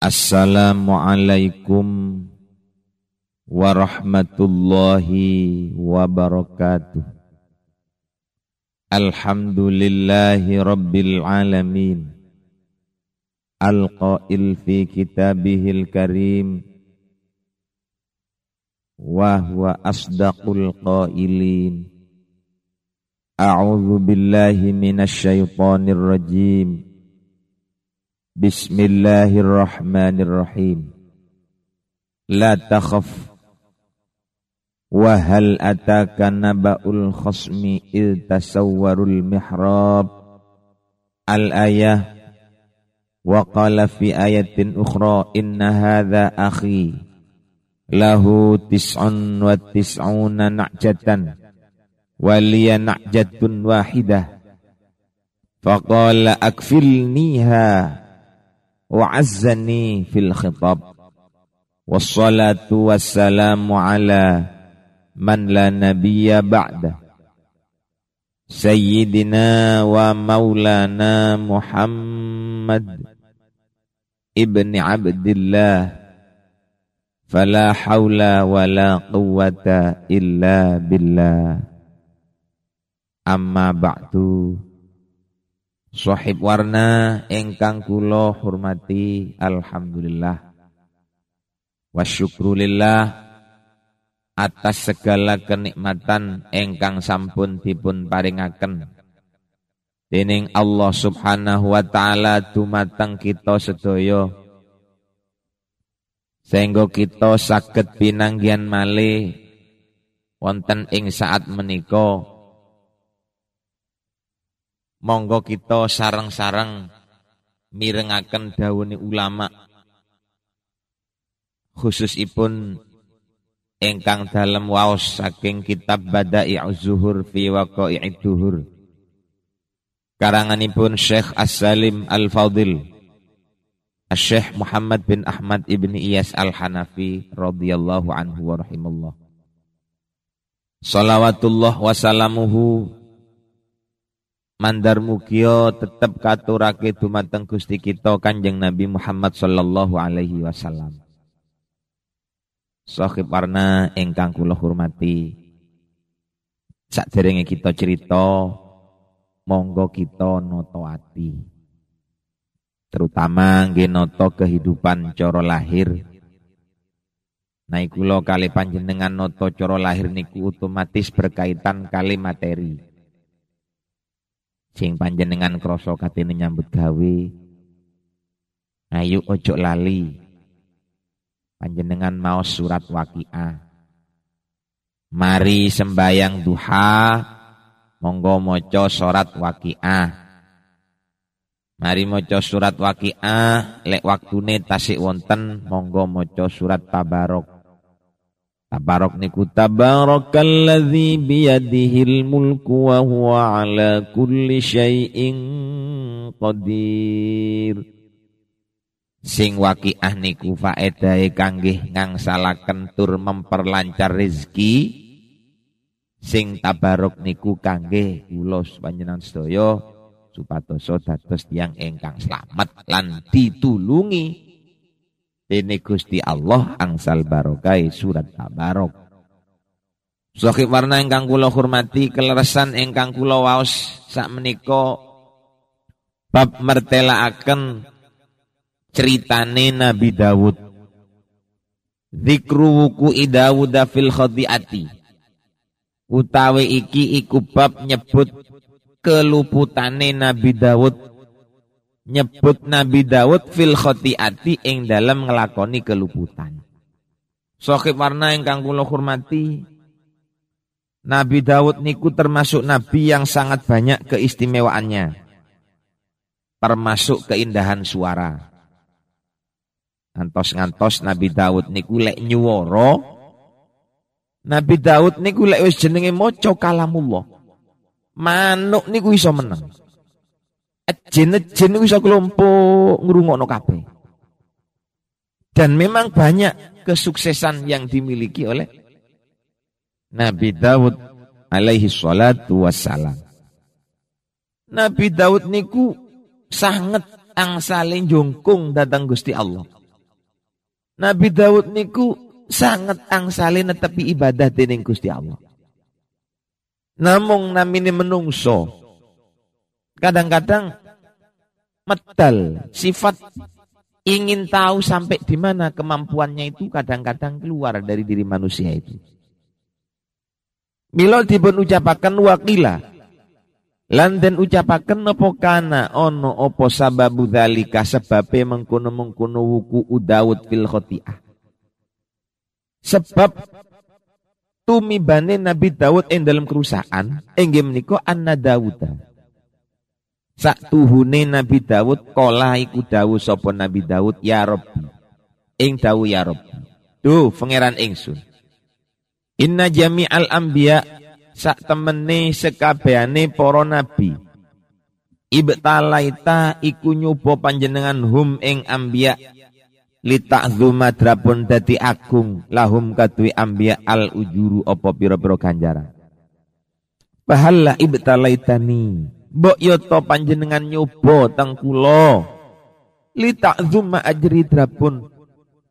Assalamualaikum warahmatullahi wabarakatuh. Alhamdulillahi rabbil alamin. Al-qail fi kitabihil karim wa huwa asdaqul qailin. A'udzu billahi minasy syaithanir rajim. Bismillahirrahmanirrahim. La takhaf. Wa hal ataka naba'ul khasmi il tasawwarul mihrab. Al ayah. Wa qala fi ayatin ukhra inna hadha akhi. Lahu tis'un wa tis'una na'jatan. Wa liya na'jatun wahidah. Faqala akfilniha wa azzani fil khitab. Wassalatu wassalamu ala man la nabiyya ba'da. Sayyidina wa maulana Muhammad ibni Abdullah fala haula wala quwwata illa billah. Amma ba'du. Sohib warna engkang kulo hormati Alhamdulillah. Wasyukrulillah atas segala kenikmatan engkang sampun dipun paringaken. Dening Allah Subhanahu wa taala dumateng kita sedaya. Sehingga kita saged pinanggihan malih wonten ing saat menika monggo kita sarang-sarang mirengaken dawuhne ulama. Khususipun ingkang dalam waos saking kitab Bada'i Zuhur fi Waqa'i Duhur. Karanganipun Syekh As-Salim Al-Fadil Syekh Muhammad bin Ahmad ibni Iyas Al-Hanafi radhiyallahu anhu wa rahimallah Salawatullah wasalamuhu mandar mukio tetep katurake dumateng Gusti kita Kanjeng Nabi Muhammad sallallahu alaihi wasallam. Sohib warna engkang kula hormati. Sakderenge kita cerita monggo kita noto ati. Terutama nggih noto kehidupan coro lahir. Kula kali panjenengan noto coro lahir niku otomatis berkaitan kali materi sing panjenengan krasa katene nyambut gawe. Ayo ojo lali. Panjenengan mau surat waqiah. Mari sembayang duha. Monggo maca surat waqiah. Mari maca surat waqiah. Lek waktune tasik wonten monggo maca surat tabarok Tabarok niku tabarakalladzi biyadihil mulku wa huwa ala kulli syai'in qadir. Sing waqiah niku faedahe kangge ngangsalaken tur memperlancar rezeki. Sing tabarok niku kangge kula panjenengan sedaya supados dados tiyang ingkang slamet lan ditulungi ini Gusti Allah angsal barokai surat tabarok. Sohib warna ingkang kula hormati keleresan ingkang kula waos sak menika bab mertelaaken ceritane Nabi Dawud. Zikru wuku Dawud fil khadiati. Utawi iki iku bab nyebut keluputane Nabi Dawud nyebut Nabi Daud fil khotiati ing dalam ngelakoni keluputan. Sohib warna yang kula hormati, Nabi Daud niku termasuk nabi yang sangat banyak keistimewaannya. Termasuk keindahan suara. Ngantos-ngantos Nabi Daud niku lek nyuwara. Nabi Daud niku lek wis jenenge maca kalamullah. Manuk niku iso menang. Jin-jin bisa kelompok ngrungokno kabeh. Dan memang banyak kesuksesan yang dimiliki oleh Nabi Daud alaihi salatu wassalam. Nabi Daud niku sangat angsalin jongkung datang Gusti Allah. Nabi Daud niku sangat angsalin tapi ibadah dening Gusti Allah. Namung namine menungso. Kadang-kadang medal sifat ingin tahu sampai di mana kemampuannya itu kadang-kadang keluar dari diri manusia itu. Milo dipun ucapaken wakila Lan den ucapaken apa kana ono apa sababu dzalika sebabe mengkono-mengkono wuku Daud fil khotiah. Sebab tumibane Nabi Daud ing dalam kerusakan inggih menika anna Dauda. Sak tuhune Nabi Daud kala iku dawuh sapa Nabi Daud ya Rabbi. Ing dawuh ya Rabbi. Duh pangeran ingsun. Inna jami'al anbiya sak temene sekabehane para nabi ibtalaita iku nyoba panjenengan hum ing ambiya litakzuma drapun dadi agung lahum kadui ambiya al ujuru apa pira-pira ganjaran bahalla ibtalaitani mbok yo to panjenengan nyoba teng kula. Litakzuma ajri drapun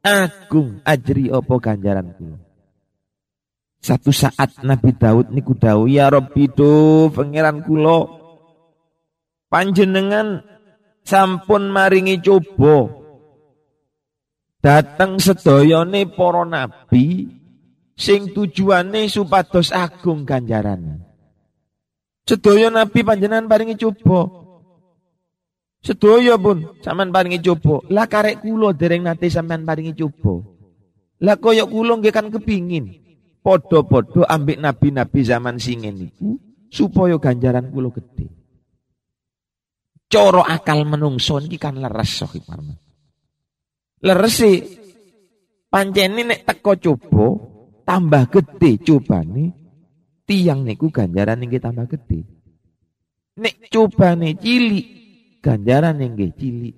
agung ajri apa ganjaran kula? Satu saat Nabi Daud niku dawuh ya Rabbi do pangeran kula panjenengan sampun maringi coba dateng sedayane para nabi sing tujuane supados agung ganjaran. Sedaya nabi panjenengan paringi coba. Sedaya pun sampean paringi coba. Lah karek kula dereng nate sampean paringi coba. Lah koyok kula nggih kan kepingin podo-podo ambek nabi-nabi zaman singen niku supaya ganjaran kula gede. Coro akal menungso niki kan leres sohib marma. Leres sih pancene nek teko coba tambah gede cobane tiang niku ganjaran niki tambah gede. Nek cobane cilik ganjaran niki cilik.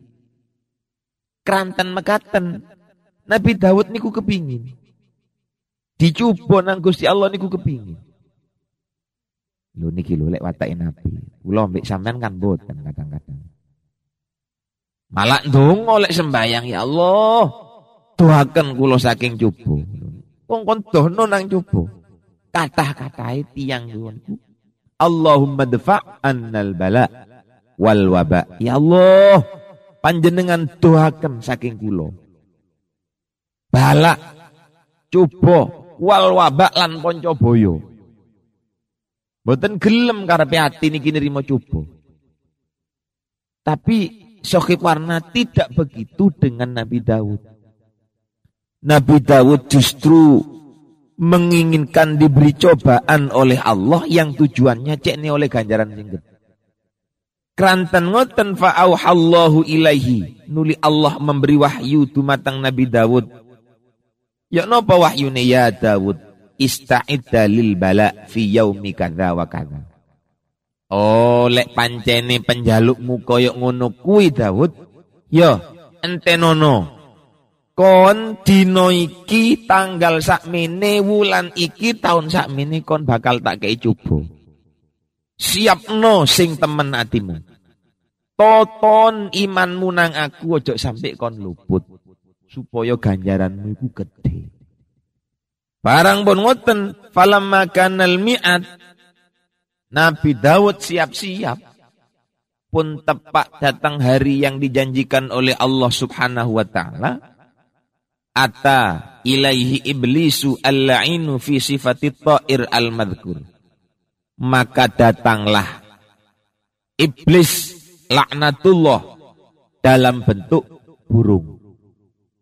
Kranten mekaten Nabi Daud niku kepingin Dicoba nang Gusti Allah niku kepingin. Lho niki lho lek watake Nabi. Kula mbek sampean kan boten kadang-kadang. Malah ndonga lek sembayang ya Allah. Doaken kula saking coba. Wong kon dono nang coba. Kata-katai tiang nuwunku. Allahumma dfa' annal bala wal waba. Ya Allah, panjenengan doakan saking kula. Bala coba wal wabak lan ponco boyo. Mboten gelem karepe ati niki nrimo coba. Tapi Sohib Warna tidak begitu dengan Nabi Daud. Nabi Daud justru menginginkan diberi cobaan oleh Allah yang tujuannya cekne oleh ganjaran sing Keranten ngoten fa'auhallahu ilaihi. Nuli Allah memberi wahyu dumatang Nabi Daud Ya napa wahyune ya Daud? Ista'idda lil bala fi yaumi kadza wa kadza. Oh, lek pancene penjalukmu koyok ngono kuwi Daud, ya entenono. Kon dino iki tanggal sakmene wulan iki tahun sakmene kon bakal tak kei coba. Siapno sing temen atimu. Toton imanmu nang aku ojo sampai kon luput supaya ganjaranmu iku gede. Barang pun ngoten, falamma kanal mi'at Nabi Daud siap-siap pun tepat datang hari yang dijanjikan oleh Allah Subhanahu wa taala ata ilaihi iblisu al-la'inu fi sifati ta'ir al-madhkur maka datanglah iblis laknatullah dalam bentuk burung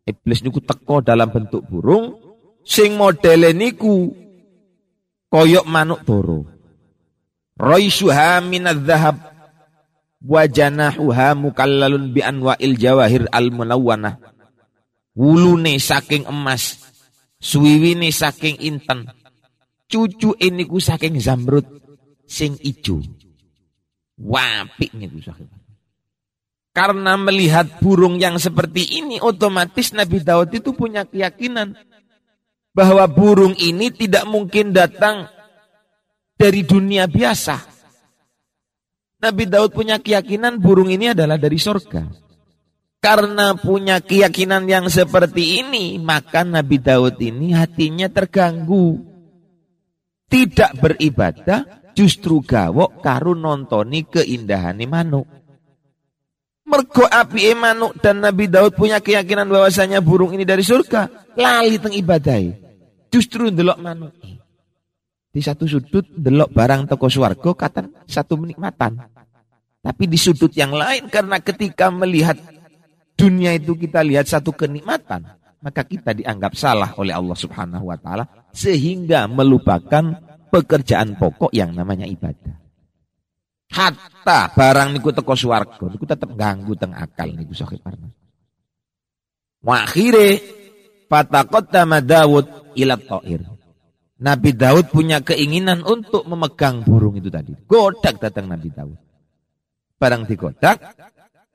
Iblis niku teko dalam bentuk burung sing modele niku koyok manuk toro. Raisuha minadz-dzahab wa janahuha mukallalun bi anwa'il jawahir al-munawwanah. Wulune saking emas, suwiwine saking inten. Cucu ini ku saking zamrud sing ijo. Wapik niku saking. Karena melihat burung yang seperti ini, otomatis Nabi Daud itu punya keyakinan bahwa burung ini tidak mungkin datang dari dunia biasa. Nabi Daud punya keyakinan burung ini adalah dari sorga. Karena punya keyakinan yang seperti ini, maka Nabi Daud ini hatinya terganggu. Tidak beribadah, justru gawok karun nontoni keindahan manuk. Mergo api manuk dan Nabi Daud punya keyakinan bahwasanya burung ini dari surga. Lali teng ibadai. Justru ndelok manuk. Di satu sudut delok barang toko swargo kata satu menikmatan. Tapi di sudut yang lain karena ketika melihat dunia itu kita lihat satu kenikmatan, maka kita dianggap salah oleh Allah Subhanahu wa taala sehingga melupakan pekerjaan pokok yang namanya ibadah. Hatta barang niku teko swarga niku tetep ganggu teng akal niku sahih parna. Wa akhire fataqaddama Daud ila ta'ir. Nabi Daud punya keinginan untuk memegang burung itu tadi. Godak datang Nabi Daud. Barang digodak,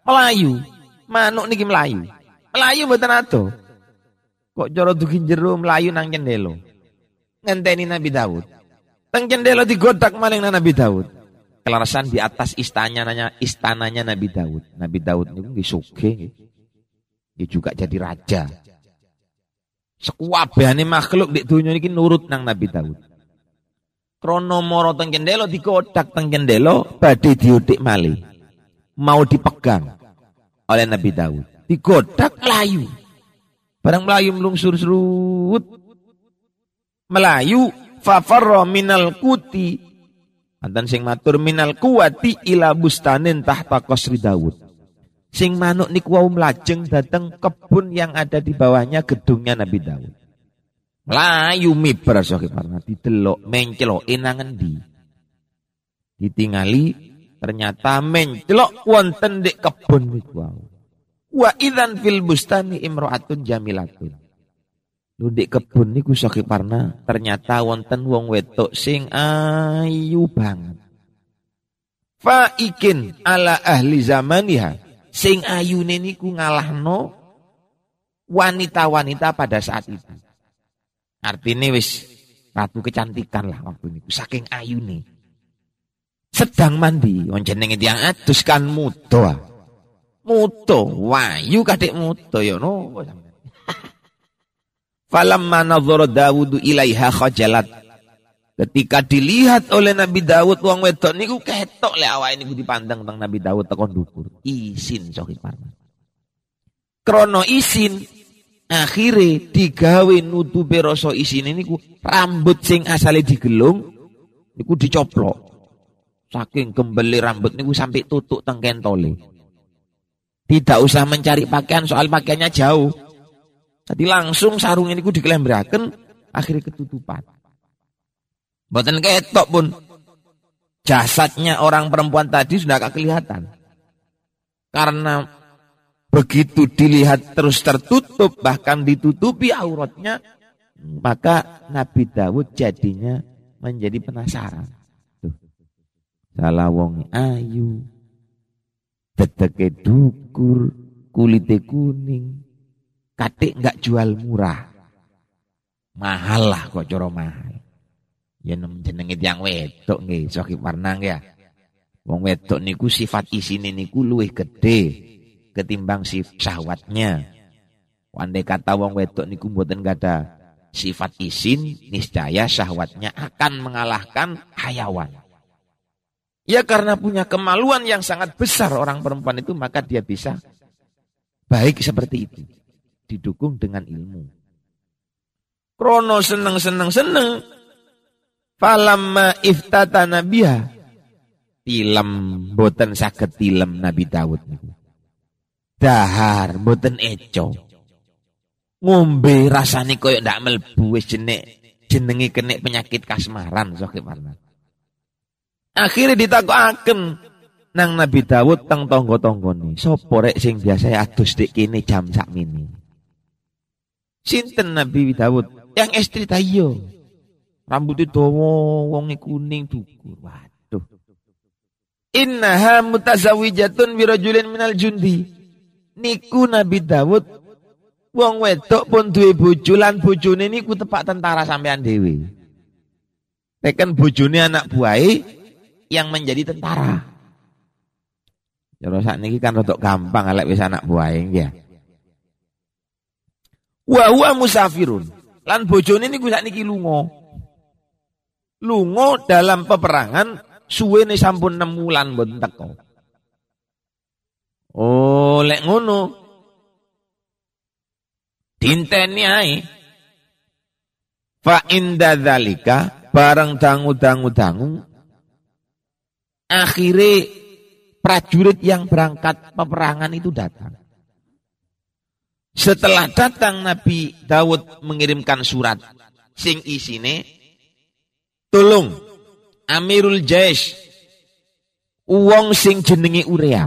melayu manuk niki melayu. Melayu mboten ato. Kok cara dugi jero melayu nang cendelo. Ngenteni Nabi Daud. Teng cendelo digodak maling nang Nabi Daud. Kelarasan di atas istananya istananya Nabi Daud. Nabi Daud niku nggih sugih Dia juga jadi raja. Sekuabehane makhluk di dunia ini nurut nang Nabi Daud. Krono moro teng cendelo digodak teng cendelo badhe diudik malih. Mau dipegang oleh Nabi Daud. Digodak Melayu. Barang Melayu melungsur serut. Melayu fafarra minal kuti. Antan sing matur minal kuwati ila bustanin tahta qasri Daud. Sing manuk niku wau mlajeng dateng kebun yang ada di bawahnya gedungnya Nabi Daud. Melayu mibar sohi parna didelok mencelok enangan di. Ditingali Ternyata mencelok wonten di kebun wau. Wa idzan fil bustani imro'atun jamilatun. Lu di kebun niku parna ternyata wonten wong wedok sing ayu banget. Faikin ala ahli zamaniha sing ayu niku ngalahno wanita-wanita pada saat itu. Artinya wis ratu kecantikan lah waktu niku saking ayu nih sedang mandi. Wong jenenge tiyang adus kan muto muto wayu kadek muto ya no falamma nadzara Dawud ilaiha khajalat. Ketika dilihat oleh Nabi Dawud wong wedok niku ketok le awake niku dipandang tentang Nabi Dawud tekon dukur isin soki parna krono isin akhirnya digawe nutupe rasa isin niku rambut sing asale digelung niku dicoplok Saking kembali rambut niku sampai tutuk teng kentole. Tidak usah mencari pakaian soal pakaiannya jauh. Tadi langsung sarung ini ku dikelemberaken akhirnya ketutupan. Buatan ketok pun jasadnya orang perempuan tadi sudah gak kelihatan. Karena begitu dilihat terus tertutup bahkan ditutupi auratnya maka Nabi Dawud jadinya menjadi penasaran. Salah wong ayu. Teteke dukur, kulite kuning. Katik nggak jual murah. Mahal lah kok coro mahal. Ya nem jenenge yang wedok nggih, soki warnang ya. Wong wedok niku sifat isine niku luwih gede ketimbang si syahwatnya. Wandai kata wong wedok niku mboten ada sifat isin, niscaya syahwatnya akan mengalahkan hayawan. Ya karena punya kemaluan yang sangat besar orang perempuan itu maka dia bisa baik seperti itu. Didukung dengan ilmu. Krono seneng seneng seneng. Falamma iftata nabiha. Tilam boten sakit tilam Nabi Dawud Dahar boten eco. Ngombe rasane koyok ndak melbu wis jenek jenenge kena penyakit kasmaran sok Akhirnya ditakuaken nang Nabi Dawud tang tonggo-tonggo nih. Sopo rek sing biasa adus dik kini jam sak mini. Sinten Nabi Dawud yang istri tayo. Rambutnya dawa, wongi kuning dukur. Waduh. Innaha mutazawijatun birajulin minal jundi. Niku Nabi Dawud wong wedok pun duwe bojo lan bojone niku tepak tentara sampean dhewe. Teken bojone anak buahe yang menjadi tentara. Cara sakniki kan rodok gampang alek wis anak buah ya. Wa huwa musafirun. Lan bojone niku sakniki lunga. Lunga dalam peperangan suwene sampun 6 wulan mboten teko. Oh, lek ngono. Dinteni ae. Fa inda dzalika barang dangu-dangu-dangu akhirnya prajurit yang berangkat peperangan itu datang. Setelah datang Nabi Daud mengirimkan surat sing isine tolong Amirul Jais uang sing jenenge Urea.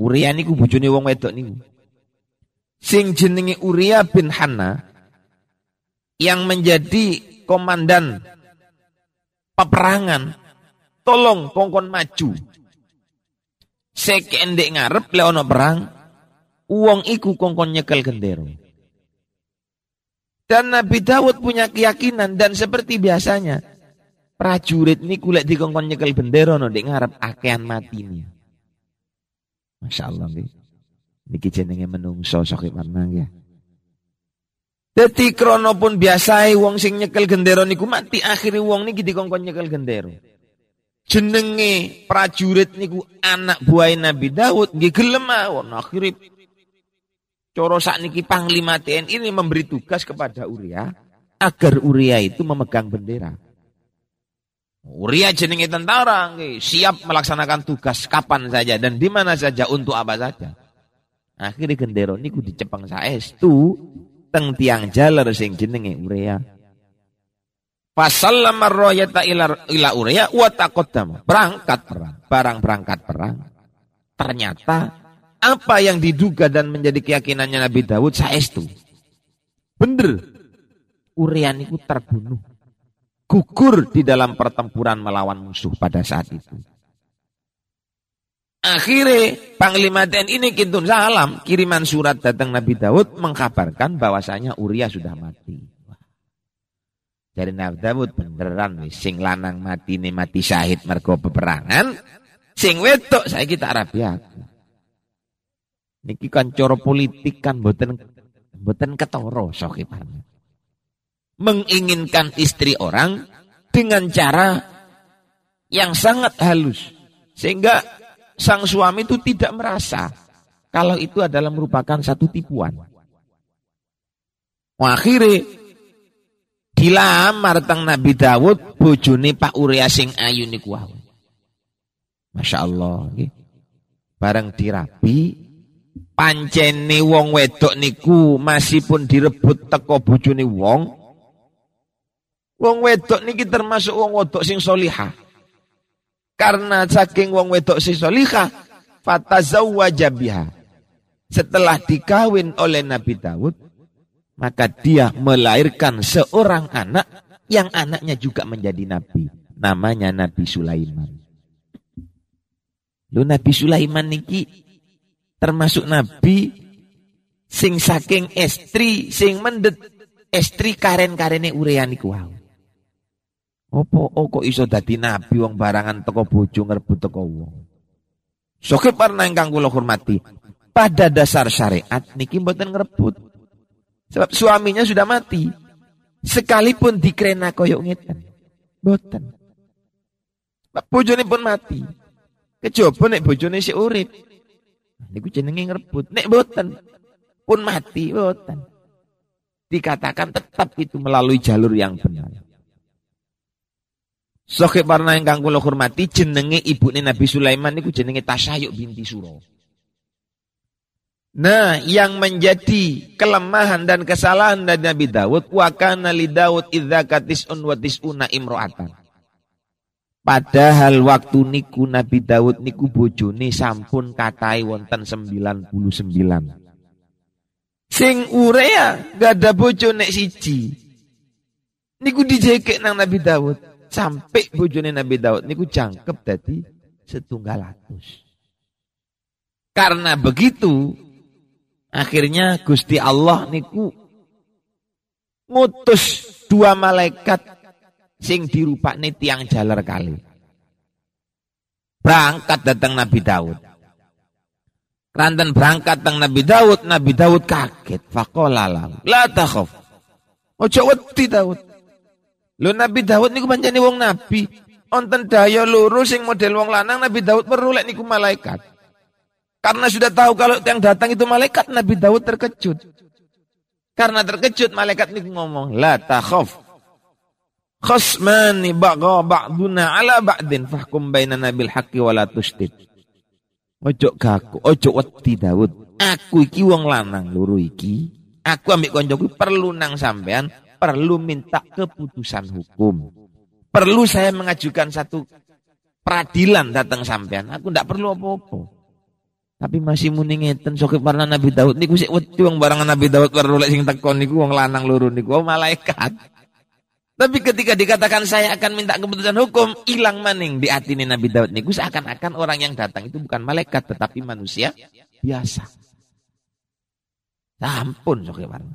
Urea niku bojone wong wedok niku. Sing jenenge Uria bin Hanna yang menjadi komandan peperangan tolong kongkon maju. Sekendek ngarep le ono perang uang iku kongkon nyekel gendero. Dan Nabi Dawud punya keyakinan dan seperti biasanya prajurit ini kulit di kongkon nyekel bendera no di ngarep akean mati ini. Masya Allah nih. Niki jenenge menungso sok mana ya. Dadi krono pun biasa wong sing nyekel gendero niku mati akhirnya wong niki dikongkon nyekel gendero. Jenenge prajurit niku anak buah Nabi Daud nggih gelem mawon akhire Coro niki Panglima TNI ini memberi tugas kepada Uria agar Uria itu memegang bendera. Uria jenenge tentara, siap melaksanakan tugas kapan saja dan di mana saja untuk apa saja. Akhirnya gendero niku dicepeng saestu teng tiang jaler sing jenenge Uria. Fasallama royata ila, ila Uria wa taqaddama. Berangkat perang, barang berangkat perang. Ternyata apa yang diduga dan menjadi keyakinannya Nabi Dawud saestu. Bener. Urian itu terbunuh. Gugur di dalam pertempuran melawan musuh pada saat itu. Akhirnya Panglima TNI ini kintun salam kiriman surat datang Nabi Dawud mengkabarkan bahwasanya Uria sudah mati. Dari Nabi Dawud beneran nih sing lanang mati nih mati syahid mergo peperangan, sing wedok saya kita Arabia. Niki kan coro politik kan boten boten ketoro sokipan. Menginginkan istri orang dengan cara yang sangat halus. Sehingga sang suami itu tidak merasa kalau itu adalah merupakan satu tipuan. Akhirnya dilamar tang Nabi Dawud bojone Pak Uria sing ayu niku Masya Allah. Bareng dirapi pancene wong wedok niku masih pun direbut teko bojone wong. Wong wedok niki termasuk wong wedok sing solihah. Karena saking wong wedok sing solihah fatazawwaja biha. Setelah dikawin oleh Nabi Daud maka dia melahirkan seorang anak yang anaknya juga menjadi nabi namanya Nabi Sulaiman Lu Nabi Sulaiman niki termasuk nabi sing saking estri sing mendet estri karen-karene urean iku wae. Opo oh kok iso dadi nabi wong barangan teko bojo ngerebut teko wong. Soke parna ingkang kula hormati, pada dasar syariat niki mboten ngerebut. Sebab suaminya sudah mati. Sekalipun dikrena koyok ngeten. Mboten. Bojone pun mati. Kejaba nek bojone si urip. Niku jenenge ngerebut. Nek boten pun mati boten. Dikatakan tetap itu melalui jalur yang benar. Soke parna ingkang kula hormati jenenge ibune Nabi Sulaiman niku jenenge Tasyayuk binti Suro. Nah, yang menjadi kelemahan dan kesalahan dari Nabi Dawud wa kana li Dawud idza katis'un wa tis'una imro'atan. Padahal waktu niku Nabi Daud niku bojone sampun katai wonten 99. Sing urea gak ada bojo nek siji. Niku dijekek nang Nabi Daud. Sampai bojone Nabi Daud niku jangkep dadi setunggal atus. Karena begitu, akhirnya Gusti Allah niku ngutus dua malaikat sing dirupakne tiang jalar kali. Berangkat datang Nabi Daud. Keranten berangkat teng Nabi Daud, Nabi Daud kaget. Faqala la takhaf. Ojo wedi Daud. Lho Nabi Daud niku pancene wong nabi. Onten daya loro sing model wong lanang Nabi Daud perlu lek niku malaikat. Karena sudah tahu kalau yang datang itu malaikat, Nabi Daud terkejut. Karena terkejut malaikat niku ngomong, "La takhaf." Khasmani bagha ba'duna ala ba'din fahkum bainana bil haqqi wa la tushtid. Ojo gaku, ojo wedi Daud. Aku iki wong lanang loro iki. Aku ambek koncoku perlu nang sampean perlu minta keputusan hukum. Perlu saya mengajukan satu peradilan datang sampean. Aku tidak perlu apa-apa. Tapi masih muni ngeten sokip warna Nabi Daud niku sik wedi wong barangan Nabi Daud perlu lek sing tekon niku wong lanang loro niku oh, malaikat. Tapi ketika dikatakan saya akan minta keputusan hukum, hilang maning di hati Nabi Daud niku seakan-akan orang yang datang itu bukan malaikat tetapi manusia biasa. Sampun sokip warna.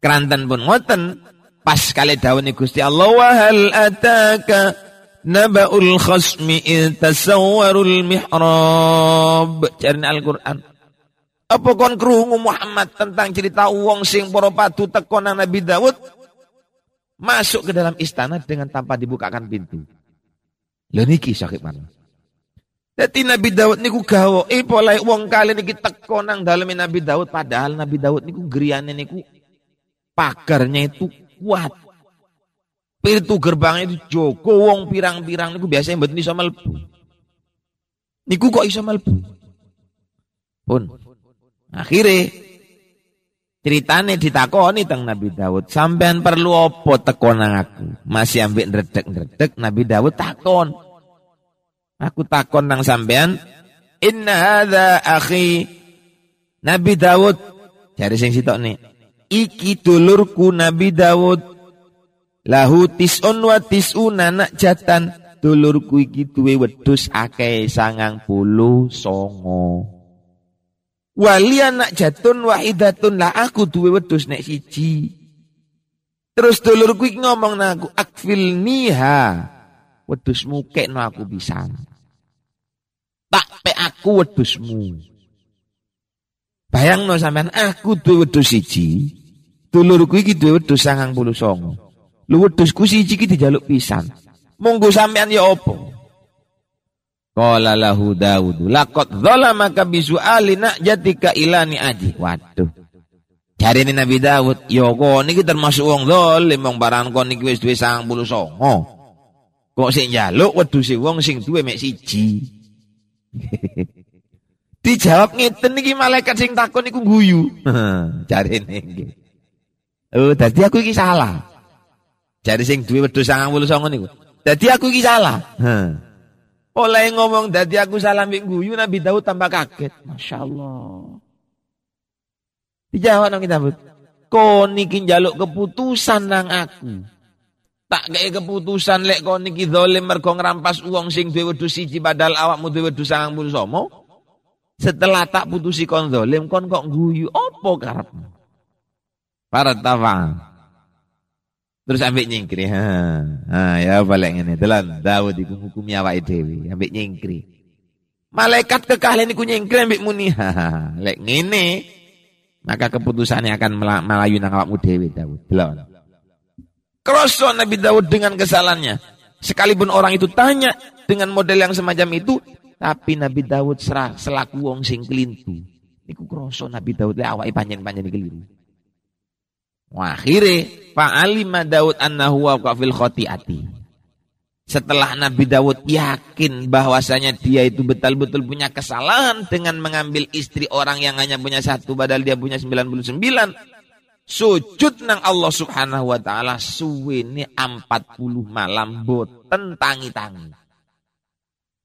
Kerantan pun ngoten Pas kali daun Gusti Allah wa hal ataka naba'ul khasmi tasawwarul mihrab. Jarine Al-Qur'an. Apa kon krungu Muhammad tentang cerita uang sing padu teko Nabi Daud masuk ke dalam istana dengan tanpa dibukakan pintu. Lho niki sakit mana? Jadi Nabi Daud niku gawo, eh polai wong kali niki teko nang Nabi Daud padahal Nabi Daud niku griyane niku pagarnya itu kuat. Pintu gerbangnya itu joko wong pirang-pirang niku biasanya mboten iso mlebu. Niku kok iso mlebu. Pun. Akhirnya ceritane ditakoni teng Nabi Daud, sampean perlu apa teko nang aku? Masih ambek ndredeg-ndredeg Nabi Daud takon. Aku takon nang sampean, "Inna hadza akhi." Nabi Daud cari sing sitok nih iki dulurku Nabi Dawud lahu tis'un wa tis'una nak jatan. Dulurku iki duwe wedhus akeh sangang puluh songo. Wali anak jatun wahidatun lah aku duwe wedhus nek siji. Terus dulurku iki ngomong naku akfil niha. Wedhusmu kekno aku bisa tak pe aku bayang no sampean aku duwe wedhus siji Dulurku iki duwe wedhus 99. Lu wedhusku siji iki dijaluk pisan. Monggo sampean ya apa? Qala lahu Daud, laqad zalamaka bisu'ali jatika ilani aji. Waduh. Jari ini Nabi Daud, ya kok niki termasuk wong zalim wong barang kon niki wis duwe 99. Kok sing njaluk wedhuse wong sing duwe mek siji. Dijawab ngeten niki malaikat sing takon niku guyu. Jarene nggih. Oh, dadi aku iki salah. Jadi sing duwe wedhus 99 niku. Dadi aku iki salah. Heeh. Oleh ngomong dadi aku salah mbek guyu Nabi Daud tambah kaget. Masya Allah. Dijawab nang kitab. Kon niki njaluk keputusan nang aku. Tak kayak keputusan lek kon niki zalim mergo ngrampas uang sing duwe wedhus siji padahal awakmu duwe wedhus 99. Setelah tak putusi kon zalim kon kok guyu apa karepmu? Para tafa. Terus ambil nyingkri. Ha. ha ya balik ini. Telan Daud iku hukum awake dhewe, ambil nyingkri. Malaikat kekalian iku nyingkri ambil muni. Ha, lek ngene maka keputusannya akan melayu nang awakmu dhewe Daud. Delon. Kroso Nabi Daud dengan kesalahannya. Sekalipun orang itu tanya dengan model yang semacam itu, tapi Nabi Daud serah selaku wong sing kelintu. Niku kroso Nabi Daud le awake panjen-panjen keliru. Akhirnya fa'alima Daud annahu waqa fil khotiati. Setelah Nabi Daud yakin bahwasanya dia itu betul-betul punya kesalahan dengan mengambil istri orang yang hanya punya satu padahal dia punya 99. Sujud nang Allah subhanahu wa ta'ala suwene 40 malam boten tangi-tangi.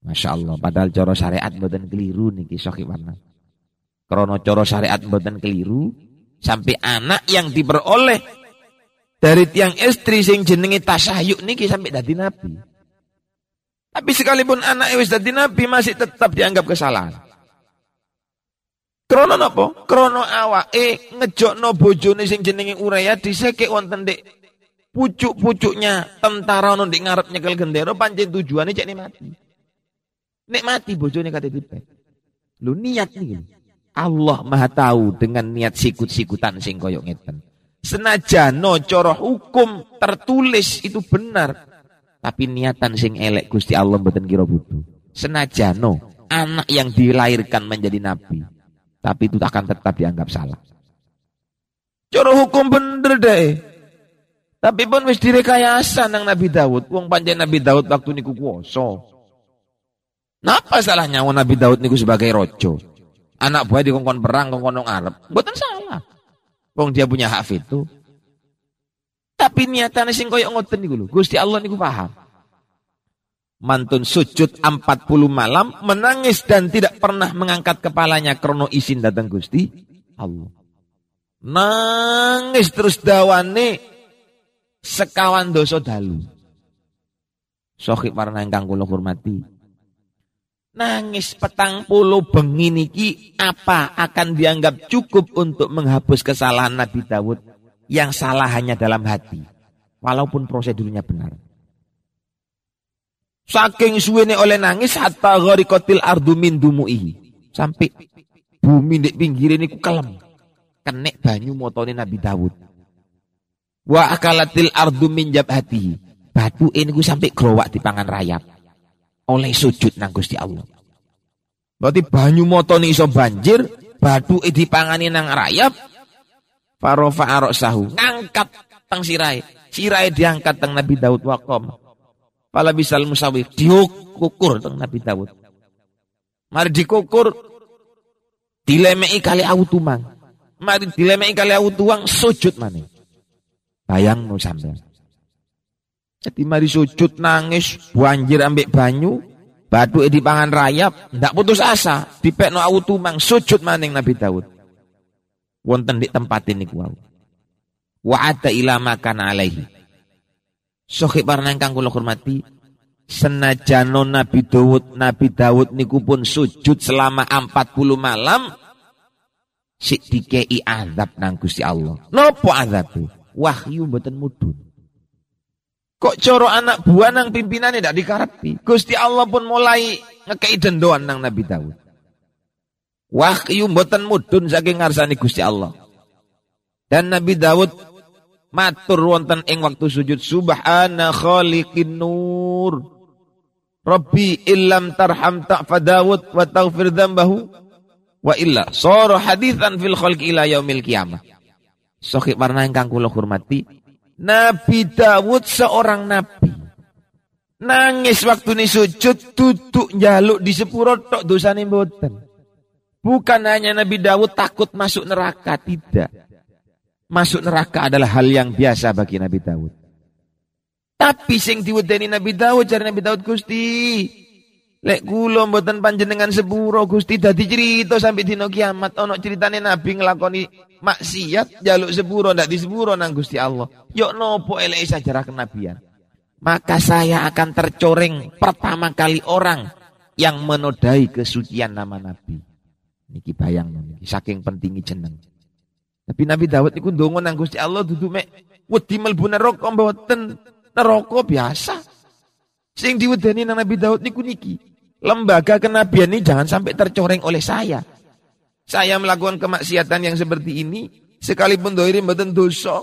Masya Allah, padahal coro syariat boten keliru nih kisah. Krono coro syariat boten keliru, Sampai anak yang diperoleh dari tiang istri sing jenenge tasyayuk niki sampai dadi nabi. Tapi sekalipun anak wis dadi nabi masih tetap dianggap kesalahan. Krono napa? Krono awake ngejokno bojone sing jenenge Uraya diseke wonten ndek pucuk-pucuknya tentara ono ndek ngarep nyekel gendera pancen tujuane cek mati. Nek mati bojone kate dipet. Lu niat nih. Allah Maha tahu dengan niat sikut-sikutan sing koyok ngeten. Senajano coro hukum tertulis itu benar, tapi niatan sing elek Gusti Allah mboten kira butuh. Senajano anak yang dilahirkan menjadi nabi, tapi itu akan tetap dianggap salah. Coro hukum bener deh. Tapi pun wis direkayasa nang Nabi Daud. Wong panjang Nabi Daud waktu niku kuoso. Napa salahnya wong Nabi Daud niku sebagai rojo? Anak buah dikongkon perang, kongkon nong Arab. Bukan salah. Wong dia punya hak itu. Tapi niatan sing koyo ngoten niku lho. Gusti Allah niku paham. Mantun sujud 40 malam menangis dan tidak pernah mengangkat kepalanya krono isin datang Gusti Allah. Nangis terus dawane sekawan dosa dalu. Sohib warna ingkang kula hormati. Nangis petang puluh bengi niki apa akan dianggap cukup untuk menghapus kesalahan Nabi Dawud yang salah hanya dalam hati. Walaupun prosedurnya benar. Saking suwene oleh nangis hatta gharikotil ardu min dumuihi. Sampai bumi di pinggir ini kalem. Kenek banyu motone Nabi Dawud. Wa akalatil ardu min jabhatihi. Batu ini ku sampai growak di pangan rayap oleh sujud nang Gusti Allah. Berarti banyu motoni iso banjir, batu dipangani nang rayap, farofa arok sahu, ngangkat tang sirai, sirai diangkat tang Nabi Daud wakom. Pala bisal musawir, diukur tang Nabi Daud. Mari dikukur, dilemei kali autumang. Mari dilemei kali autuang, sujud mana? Bayang no sampean. Jadi mari sujud nangis, banjir ambek banyu, batu di pangan rayap, ndak putus asa, dipekno autu mang sujud maning Nabi Daud. Wonten di tempat ini kuau. Wa ata ila makan alaihi. Sohib parna ingkang kula hormati, senajano Nabi Daud, Nabi Daud niku pun sujud selama 40 malam, sik dikei azab nang Gusti Allah. Nopo azab? Wahyu mboten mudun. Kok coro anak buah nang pimpinan tidak dikarepi. Gusti Allah pun mulai ngekei dendoan nang Nabi Daud. Wahyu mboten mudun saking ngarsani Gusti Allah. Dan Nabi Daud matur wonten ing waktu sujud subhana khaliqin nur. Rabbi illam tarham ta'fa Dawud wa taghfir dzambahu wa illa sara hadithan fil khalqi ila yaumil qiyamah. Sahih warna ingkang kula hormati, Nabi Dawud seorang nabi. Nangis waktu ini sujud, tutuk jaluk di sepuro tok dosane mboten. Bukan hanya Nabi Dawud takut masuk neraka, tidak. Masuk neraka adalah hal yang biasa bagi Nabi Dawud. Tapi sing diwedeni Nabi Dawud cari Nabi Dawud Gusti. Lek kula mboten panjenengan sepuro Gusti dadi cerita sampai dino kiamat ono ceritane Nabi nglakoni maksiat jaluk sepuro ndak di sepuro nang Gusti Allah. Yok nopo elek sejarah kenabian. Maka saya akan tercoreng pertama kali orang yang menodai kesucian nama Nabi. Niki bayang niki saking pentingi jeneng. Tapi Nabi Dawud niku ndonga nang Gusti Allah dudu mek wedi mlebu neraka mboten neraka biasa. Sing diwedeni nang Nabi Daud niku niki. Lembaga kenabian ini jangan sampai tercoreng oleh saya. Saya melakukan kemaksiatan yang seperti ini sekalipun doiri mboten dosa.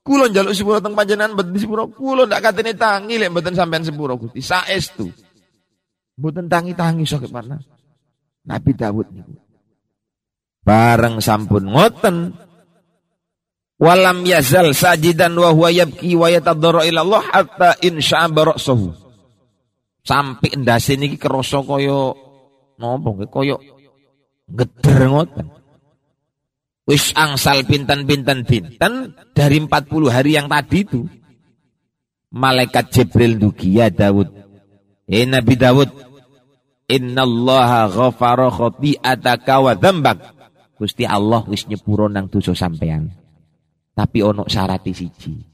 Kulo njaluk sepuro teng panjenengan mboten sepuro. Kulo ndak katene tangi lek mboten sampean sepuro Gusti. Saestu. Mboten tangi-tangi sok mana. Nabi Daud niku. Bareng sampun ngoten Walam yazal sajidan wa huwa yabki wa yatadarra ila Allah hatta insya ra'sahu. Sampai ndase niki kerasa kaya napa kaya geder ngoten. Wis angsal pinten-pinten dinten dari 40 hari yang tadi itu. Malaikat Jibril dugi ya Daud. Eh Nabi Daud. Innallaha ghafara khati'ataka wa dzambak. Gusti Allah wis nyepuro nang dosa sampean. Tapi ono syarati siji.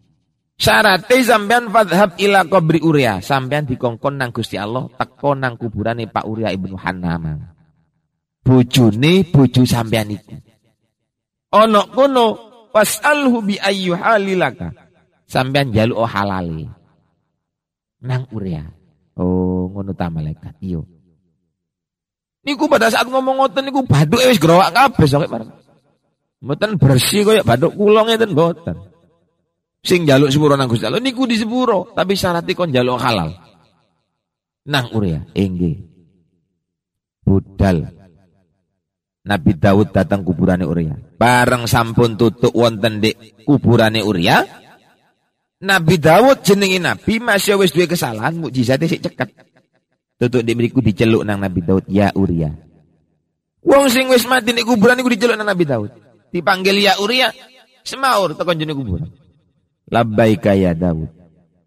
Syarate sampean fadhab ila qabri Uria. Sampean dikongkon nang Gusti Allah teko nang kuburane Pak Uria Ibnu Hanam. Bojone bojo sampean iku. Ono kono fasalhu bi ayyu halilaka. Sampean jaluk halale. Nang Uria. Oh, ngono ta malaikat. Iyo. Niku pada saat ngomong ngoten niku baduk wis growak kabeh sok bareng. Mboten bersih koyo baduk kula ngeten mboten. Sing jaluk sepuro nang Gusti Allah niku di sepuro, tapi syarat kon jaluk halal. Nang Uria, inggih. Budal. Nabi Daud datang kuburane Uria. Bareng sampun tutuk wonten di kuburane Uria. Nabi Daud jenengi Nabi masih wis duwe kesalahan mukjizate sik ceket. Tutuk di mriku diceluk nang Nabi Daud, ya Uria. Wong sing wis mati nek kuburan iku diceluk nang Nabi Daud. Dipanggil ya Uria, semaur tekan jene kuburan. Labbaika ya Daud.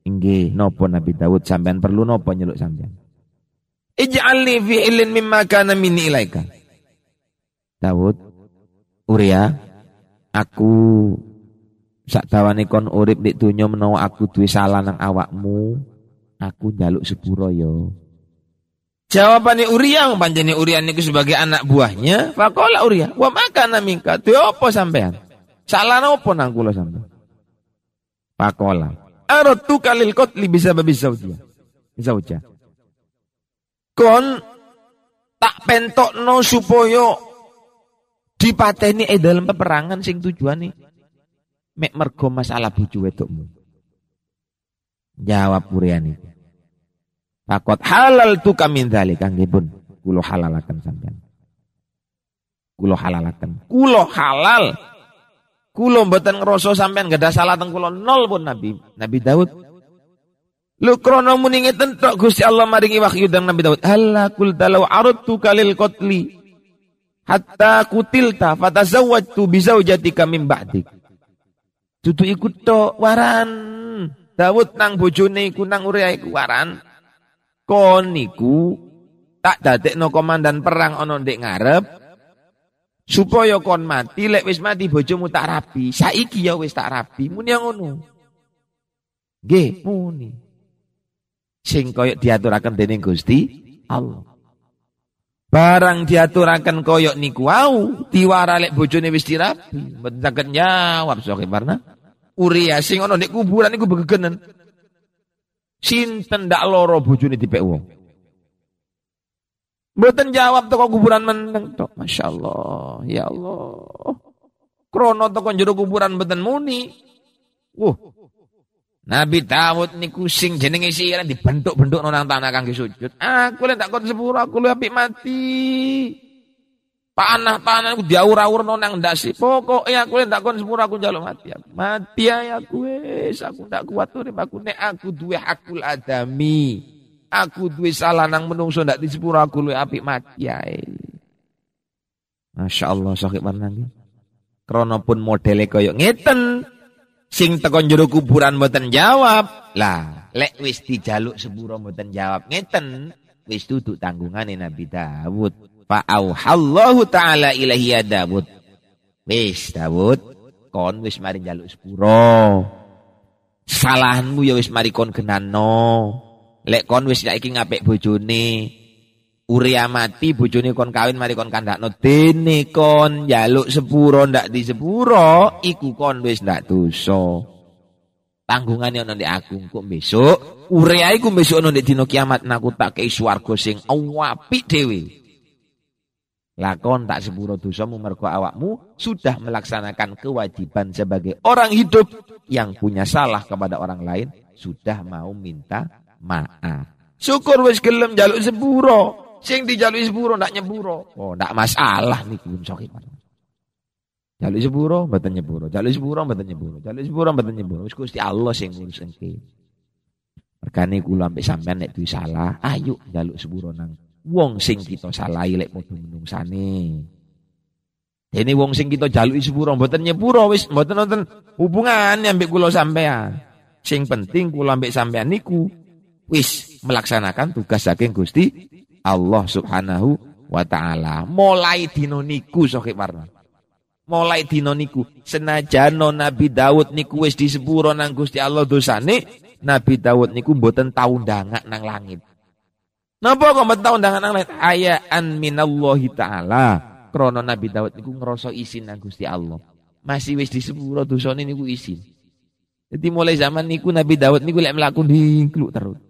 Inggih, nopo Nabi Daud sampean perlu nopo nyeluk sampean. Ij'alni fi ilin mimma kana minni ilaika. Daud, Uria, aku sak dawane kon urip dik donya menawa aku duwe salah nang awakmu, aku njaluk sepuro yo. Jawabannya Uria, panjene Uria niku sebagai anak buahnya, fakola Uria, wa maka namingka, tu apa sampean? Salah apa nang kula sampean? Fakola, aratu kalil kotli bisa babi zauja. Zauja. Kon tak pentok no supaya dipateni eh dalam peperangan sing tujuan nih. Mek mergo masalah bojo wedokmu. Jawab Uria niku. Takut halal tu kami dzalika nggih pun kula halalaken sampean. Kula halalaken. Kula halal. Kula mboten ngrasa sampean gak ada salah teng kula nol pun Nabi Nabi Daud. Lu krono muni ngeten tok Gusti Allah maringi wahyu dan Nabi Daud. Halla kul talau aradtu kalil qatli hatta kutilta fatazawwajtu bi zaujatika min ba'dik. Dudu ikut tok waran. Daud nang bojone iku nang Uria iku waran kon niku tak dadekno komandan perang ana ndek ngarep supaya kon mati lek wis mati bojomu tak rapi. Saiki ya wis tak rapi. Muni ngono. Nggih muni. Sing koyok diaturaken dening Gusti Allah. Barang diaturaken koyok niku wau tiwara lek bojone wis dirapi. Mboten saged sok barna Uria sing ana nek kuburan niku begegenen. Sinten ndak loro bojone dipek wong. Mboten jawab toko kuburan meneng tok. Masya Allah, ya Allah. Krono toko jero kuburan mboten muni. Wuh. Nabi Dawud niku sing jenenge siran dibentuk-bentuk nang tanah kangge sujud. Aku lek tak kon sepuro aku luwih apik mati. Panah-panah aku diaur-aur nang ndasi. Pokoknya aku tak kon sepura aku njaluk mati. Mati ya aku wis aku ndak kuat urip aku nek aku duwe hakul adami. Aku duwe salah nang menungso ndak disepura aku luwih apik mati ae. Masya Allah sakit manang Krono pun modele koyo ngeten. Sing tekon jero kuburan mboten jawab. Lah, lek wis dijaluk sepuro mboten jawab ngeten, wis duduk tanggungane Nabi Dawud. Fa'auhallahu ta'ala ilahi ya Dawud. Wis Dawud, kon wis mari jaluk sepuro. Salahanmu ya wis mari kon genano. Lek kon wis saiki ngapik bojone. Uria mati bojone kon kawin mari kon kandakno dene kon jaluk sepuro ndak di sepuro iku kon wis ndak dosa. Tanggungane ana ndek aku kok besok. Uria iku besok ana ndek dina kiamat naku tak kei swarga sing apik dhewe. Lakon tak sepuro dosamu mergo awakmu sudah melaksanakan kewajiban sebagai orang hidup yang punya salah kepada orang lain sudah mau minta maaf. Syukur wis gelem jaluk sepuro. Sing dijaluk sepuro ndak nyepuro. Oh, ndak masalah niku sok Jaluk sepuro mboten nyepuro, jaluk sepuro mboten nyepuro, jaluk sepuro mboten nyepuro. Wis Gusti Allah sing ngurus engke. Mergane kula ambek sampean nek duwe salah, ayo jaluk sepuro nang wong sing kita salahi lek padha menungsane. Dene wong sing kita jaluki sepuro mboten nyepuro wis mboten nonton hubungan ambek kula sampean. Sing penting kula ambek sampean niku wis melaksanakan tugas saking Gusti Allah Subhanahu wa taala. Mulai dino niku warna. Mulai dino niku senajan Nabi Daud niku wis disepuro nang Gusti Allah dosane, Nabi Daud niku mboten tau ndangak nang langit. Napa kok mbet undangan nang lain? Ayaan minallahi taala. Krono Nabi Daud niku ngerasa isin nang Gusti Allah. Masih wis disepuro dosane niku isin. Jadi mulai zaman niku Nabi Daud niku lek mlaku di terus.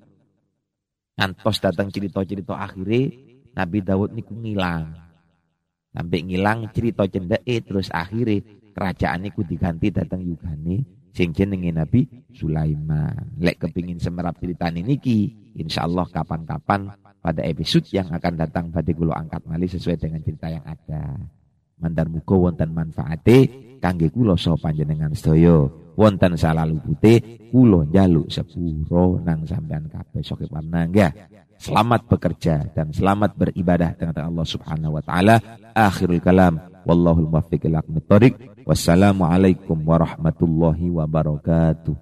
Ngantos datang cerita-cerita akhirnya Nabi Daud niku ngilang. Sampai ngilang cerita cendeke terus akhirnya kerajaan niku diganti datang yugane sing jenenge Nabi Sulaiman. Lek kepingin semerap cerita niki, insyaallah kapan-kapan pada episode yang akan datang pada kulo angkat mali sesuai dengan cerita yang ada. Mandar muga wonten manfaate kangge kulo so panjenengan sedaya. Wonten salah lupute kulo njaluk sepuro nang sampean kabeh sok panangga. Selamat bekerja dan selamat beribadah dengan Allah Subhanahu wa taala. Akhirul kalam wallahul muwaffiq ila Wassalamualaikum warahmatullahi wabarakatuh.